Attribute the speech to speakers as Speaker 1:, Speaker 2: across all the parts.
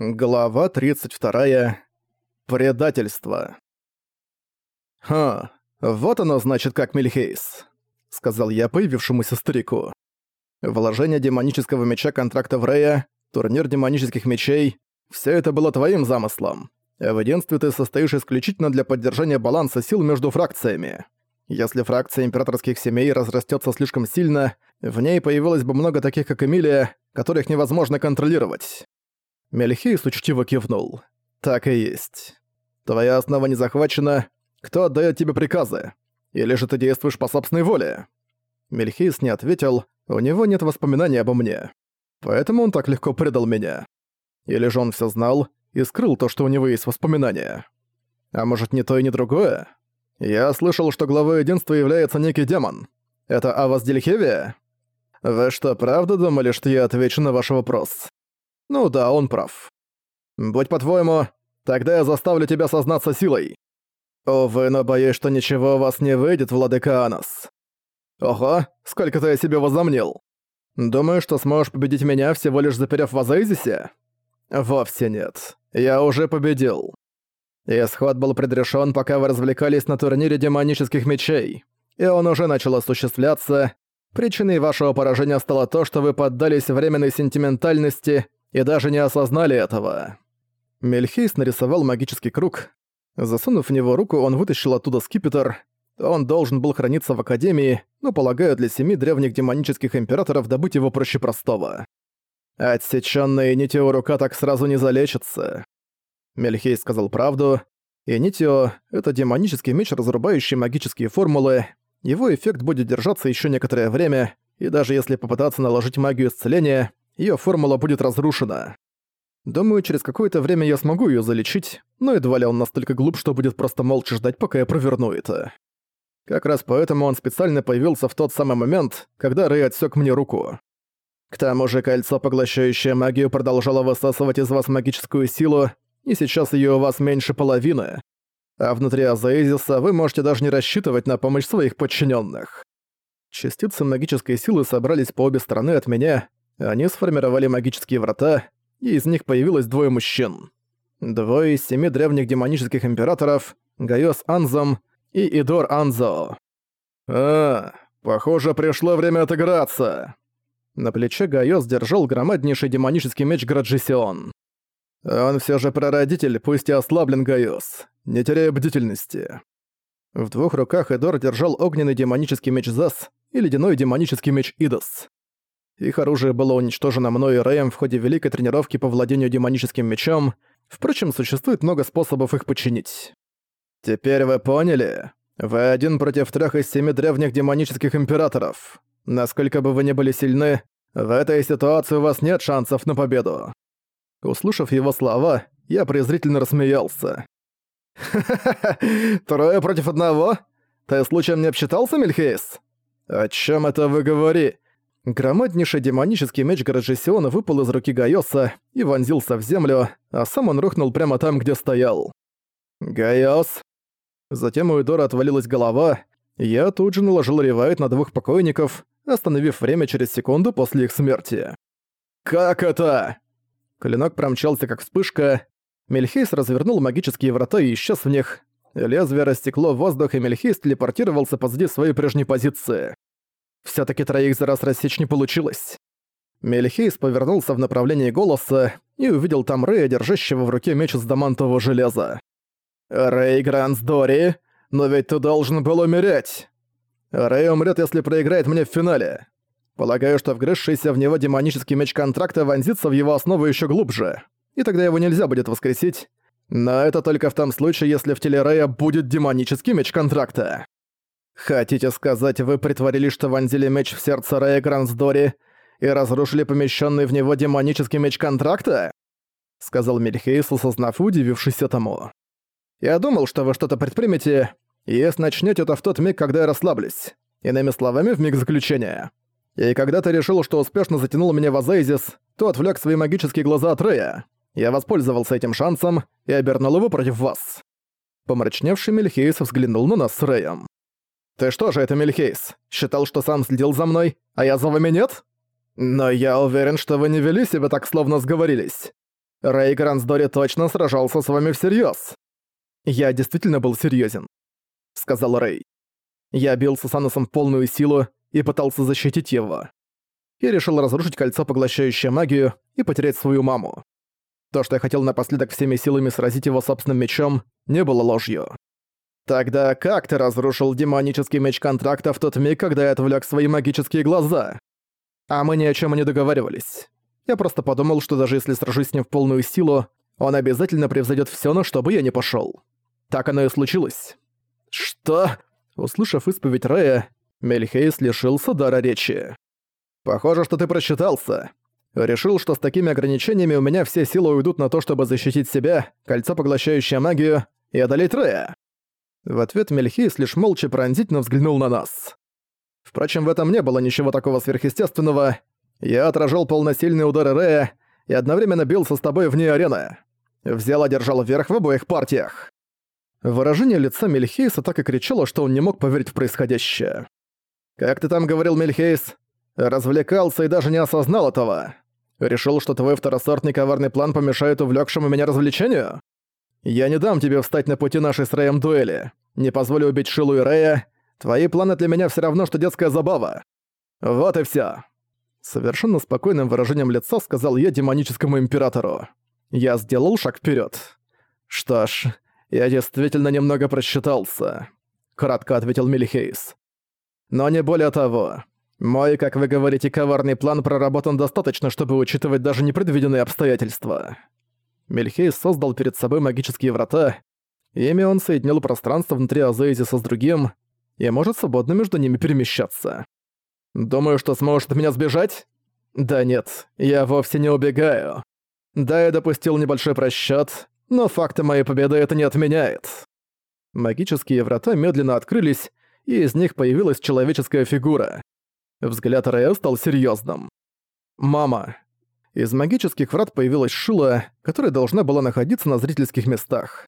Speaker 1: Глава 32. Предательство. «Ха, вот оно значит как Мильхейс», — сказал я появившемуся старику. «Вложение демонического меча контракта в Рея, турнир демонических мечей — все это было твоим замыслом. В единстве ты состоишь исключительно для поддержания баланса сил между фракциями. Если фракция императорских семей разрастется слишком сильно, в ней появилось бы много таких, как Эмилия, которых невозможно контролировать. Мельхейс учтиво кивнул. «Так и есть. Твоя основа не захвачена. Кто отдает тебе приказы? Или же ты действуешь по собственной воле?» Мельхейс не ответил, у него нет воспоминаний обо мне. Поэтому он так легко предал меня. Или же он все знал и скрыл то, что у него есть воспоминания. А может, не то и не другое? Я слышал, что главой единства является некий демон. Это Авас Дельхевия? Вы что, правда думали, что я отвечу на ваш вопрос? Ну да, он прав. Будь по-твоему, тогда я заставлю тебя сознаться силой. Увы, но боюсь, что ничего у вас не выйдет, владыка Анас. Ого, сколько ты о себе возомнил. Думаю, что сможешь победить меня, всего лишь заперев в Азайзисе? Вовсе нет. Я уже победил. Исход был предрешен, пока вы развлекались на турнире демонических мечей. И он уже начал осуществляться. Причиной вашего поражения стало то, что вы поддались временной сентиментальности и даже не осознали этого. Мельхейс нарисовал магический круг. Засунув в него руку, он вытащил оттуда скипетр. Он должен был храниться в Академии, но, полагаю, для семи древних демонических императоров добыть его проще простого. Отсечённая Нитио рука так сразу не залечится. Мельхей сказал правду. И Нитио — это демонический меч, разрубающий магические формулы. Его эффект будет держаться ещё некоторое время, и даже если попытаться наложить магию исцеления, её формула будет разрушена. Думаю, через какое-то время я смогу её залечить, но едва ли он настолько глуп, что будет просто молча ждать, пока я проверну это. Как раз поэтому он специально появился в тот самый момент, когда Рэй отсёк мне руку. К тому же кольцо, поглощающее магию, продолжало высасывать из вас магическую силу, и сейчас её у вас меньше половины. А внутри Азаэзиса вы можете даже не рассчитывать на помощь своих подчинённых. Частицы магической силы собрались по обе стороны от меня, они сформировали магические врата, и из них появилось двое мужчин. Двое из семи древних демонических императоров, Гайос Анзо и Идор Анзо. «А, похоже, пришло время отыграться!» На плече Гайос держал громаднейший демонический меч Граджисион. Он все же прародитель, пусть и ослаблен Гайос, не теряя бдительности. В двух руках Эдор держал огненный демонический меч Зас и ледяной демонический меч Идос. Их оружие было уничтожено мной и Рэем в ходе великой тренировки по владению демоническим мечом. Впрочем, существует много способов их починить. Теперь вы поняли? Вы один против трех из семи древних демонических императоров. Насколько бы вы ни были сильны, в этой ситуации у вас нет шансов на победу. Услышав его слова, я презрительно рассмеялся. «Ха-ха-ха! Трое против одного? Ты случаем не обсчитался, Мельхейс? О чем это вы говорите? Громаднейший демонический меч Граджисиона выпал из руки Гайоса и вонзился в землю, а сам он рухнул прямо там, где стоял. «Гайос!» Затем у Эдора отвалилась голова, я тут же наложил ревайт на двух покойников, остановив время через секунду после их смерти. «Как это?» Клинок промчался как вспышка, Мельхейс развернул магические врата и исчез в них. Лезвие растекло в воздух, и Мельхейс телепортировался позади своей прежней позиции. Всё-таки троих за раз рассечь не получилось. Мельхейс повернулся в направлении голоса и увидел там Рэя, держащего в руке меч из дамантового железа. «Рэй Грансдори, но ведь ты должен был умереть!» «Рэй умрет, если проиграет мне в финале. Полагаю, что вгрызшийся в него демонический меч контракта вонзится в его основу ещё глубже, и тогда его нельзя будет воскресить. Но это только в том случае, если в теле Рэя будет демонический меч контракта». «Хотите сказать, вы притворили, что вонзили меч в сердце Рэя Грансдори и разрушили помещенный в него демонический меч контракта?» Сказал Мельхейс, осознав удивившись этому. «Я думал, что вы что-то предпримете, если начнете это в тот миг, когда я расслаблюсь. Иными словами, в миг заключения. И когда ты решил, что успешно затянул меня в Азейзис, то отвлек свои магические глаза от Рэя. Я воспользовался этим шансом и обернул его против вас». Помрачневший Мельхейс взглянул на нас с Рэем. «Ты что же это, Мельхейс, считал, что сам следил за мной, а я за вами нет? Но я уверен, что вы не вели себя так, словно сговорились. Рэй Грансдори точно сражался с вами всерьез. «Я действительно был серьезен, сказал Рэй. «Я бился с Анусом в полную силу и пытался защитить его. Я решил разрушить кольцо, поглощающее магию, и потерять свою маму. То, что я хотел напоследок всеми силами сразить его собственным мечом, не было ложью. Тогда как ты разрушил демонический меч контракта в тот миг, когда я отвлек свои магические глаза? А мы ни о чем не договаривались. Я просто подумал, что даже если сражусь с ним в полную силу, он обязательно превзойдет все, на что бы я ни пошел. Так оно и случилось. Что? Услышав исповедь Рэя, Мельхейс лишился дара речи. Похоже, что ты просчитался. Решил, что с такими ограничениями у меня все силы уйдут на то, чтобы защитить себя, кольцо, поглощающее магию, и одолеть Рэя. В ответ Мельхейс лишь молча пронзительно взглянул на нас. Впрочем, в этом не было ничего такого сверхъестественного. Я отражал полносильные удары Рэя и одновременно бился с тобой вне арены. Взял одержал верх в обоих партиях. Выражение лица Мельхейса так и кричало, что он не мог поверить в происходящее. «Как ты там говорил, Мельхейс? Развлекался и даже не осознал этого. Решил, что твой второсортный коварный план помешает увлёкшему меня развлечению? Я не дам тебе встать на пути нашей с Рэем дуэли. Не позволю убить Шилу и Рэя. Твои планы для меня все равно, что детская забава. Вот и все. Совершенно спокойным выражением лица сказал я демоническому императору. Я сделал шаг вперед. Что ж, я действительно немного просчитался. Кратко ответил Милихейс. Но не более того. Мой, как вы говорите, коварный план проработан достаточно, чтобы учитывать даже непредвиденные обстоятельства. Мельхейс создал перед собой магические врата, ими он соединил пространство внутри Азоизиса с другим и может свободно между ними перемещаться. «Думаю, что сможешь от меня сбежать?» «Да нет, я вовсе не убегаю. Да, я допустил небольшой просчёт, но факты моей победы это не отменяет». Магические врата медленно открылись, и из них появилась человеческая фигура. Взгляд Рэя стал серьезным. «Мама». Из магических врат появилась Шила, которая должна была находиться на зрительских местах.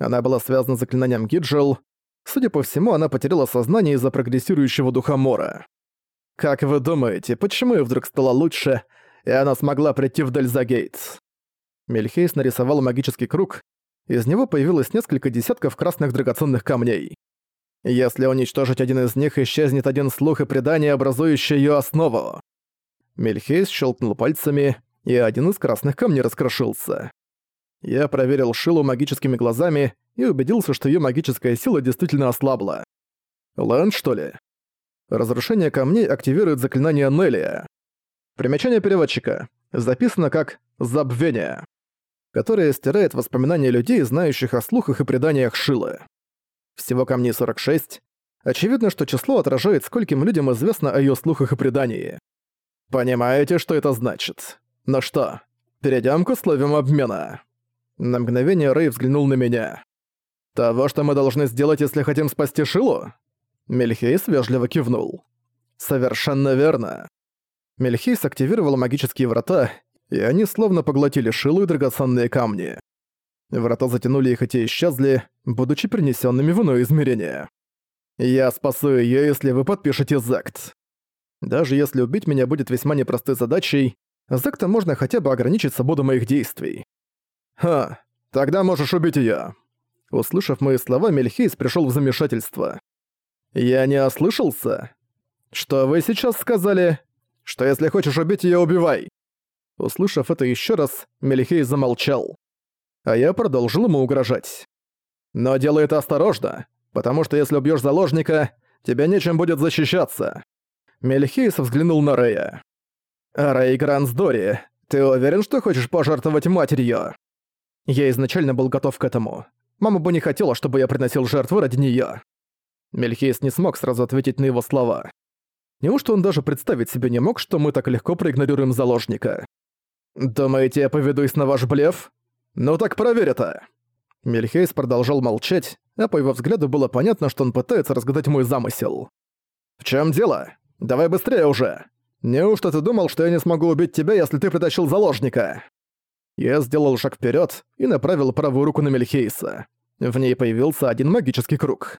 Speaker 1: Она была связана с заклинанием Гиджел. Судя по всему, она потеряла сознание из-за прогрессирующего духа Мора. «Как вы думаете, почему ей вдруг стало лучше, и она смогла прийти в Дельзагейт?» Мельхейс нарисовал магический круг, из него появилось несколько десятков красных драгоценных камней. Если уничтожить один из них, исчезнет один слух и предание, образующее ее основу. Мельхейс щелкнул пальцами, и один из красных камней раскрошился. Я проверил Шилу магическими глазами и убедился, что ее магическая сила действительно ослабла. Лэн, что ли? Разрушение камней активирует заклинание Неллия. Примечание переводчика. Записано как «забвение», которое стирает воспоминания людей, знающих о слухах и преданиях Шилы. Всего камней 46. Очевидно, что число отражает, скольким людям известно о её слухах и предании. Понимаете, что это значит? Ну что, перейдём к условиям обмена. На мгновение Рэй взглянул на меня. «Того, что мы должны сделать, если хотим спасти Шилу?» Мельхейс вежливо кивнул. «Совершенно верно». Мельхейс активировал магические врата, и они словно поглотили Шилу и драгоценные камни. Врата затянули их и те исчезли, будучи принесенными в иное измерение. Я спасу ее, если вы подпишете Закт. Даже если убить меня будет весьма непростой задачей, Зактом можно хотя бы ограничить свободу моих действий. Ха, тогда можешь убить ее. Услышав мои слова, Мельхейс пришел в замешательство. Я не ослышался? Что вы сейчас сказали? Что если хочешь убить ее, убивай. Услышав это еще раз, Мельхейс замолчал а я продолжил ему угрожать. «Но делай это осторожно, потому что если убьёшь заложника, тебе нечем будет защищаться». Мельхейс взглянул на Рэя. «Рэй Грансдори, ты уверен, что хочешь пожертвовать матерью?» Я изначально был готов к этому. Мама бы не хотела, чтобы я приносил жертву ради неё. Мельхейс не смог сразу ответить на его слова. Неужто он даже представить себе не мог, что мы так легко проигнорируем заложника? «Думаете, я поведусь на ваш блеф?» «Ну так проверь это!» Мельхейс продолжал молчать, а по его взгляду было понятно, что он пытается разгадать мой замысел. «В чем дело? Давай быстрее уже! Неужто ты думал, что я не смогу убить тебя, если ты притащил заложника?» Я сделал шаг вперед и направил правую руку на Мельхейса. В ней появился один магический круг.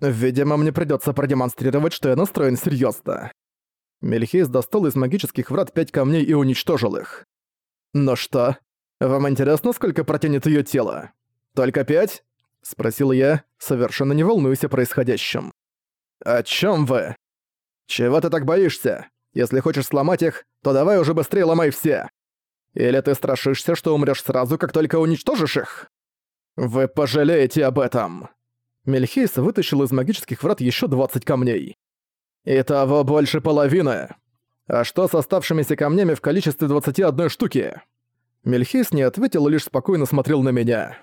Speaker 1: Видимо, мне придется продемонстрировать, что я настроен серьезно. Мельхейс достал из магических врат пять камней и уничтожил их. Но что? Вам интересно, сколько протянет её тело? Только пять? Спросил я, совершенно не волнуюсь о происходящем. О чём вы? Чего ты так боишься? Если хочешь сломать их, то давай уже быстрее ломай все. Или ты страшишься, что умрёшь сразу, как только уничтожишь их? Вы пожалеете об этом. Мельхейс вытащил из магических врат ещё 20 камней. Итого больше половины. А что с оставшимися камнями в количестве 21 штуки? Мельхейс не ответил, лишь спокойно смотрел на меня.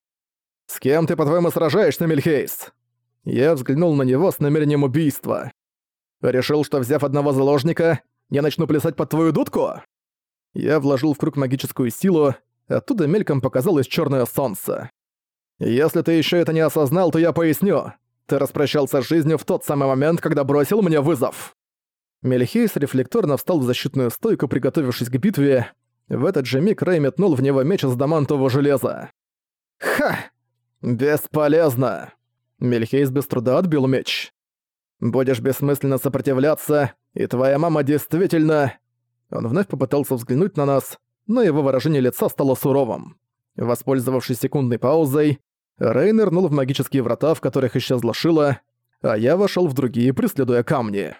Speaker 1: «С кем ты, по-твоему, сражаешься, Мельхейс?» Я взглянул на него с намерением убийства. «Решил, что, взяв одного заложника, я начну плясать под твою дудку?» Я вложил в круг магическую силу, оттуда мельком показалось черное солнце. «Если ты еще это не осознал, то я поясню. Ты распрощался с жизнью в тот самый момент, когда бросил мне вызов». Мельхейс рефлекторно встал в защитную стойку, приготовившись к битве, в этот же миг Рэй метнул в него меч из дамантового железа. «Ха! Бесполезно!» Мельхейс без труда отбил меч. «Будешь бессмысленно сопротивляться, и твоя мама действительно...» Он вновь попытался взглянуть на нас, но его выражение лица стало суровым. Воспользовавшись секундной паузой, Рэй нырнул в магические врата, в которых исчезла Шила, а я вошел в другие, преследуя камни.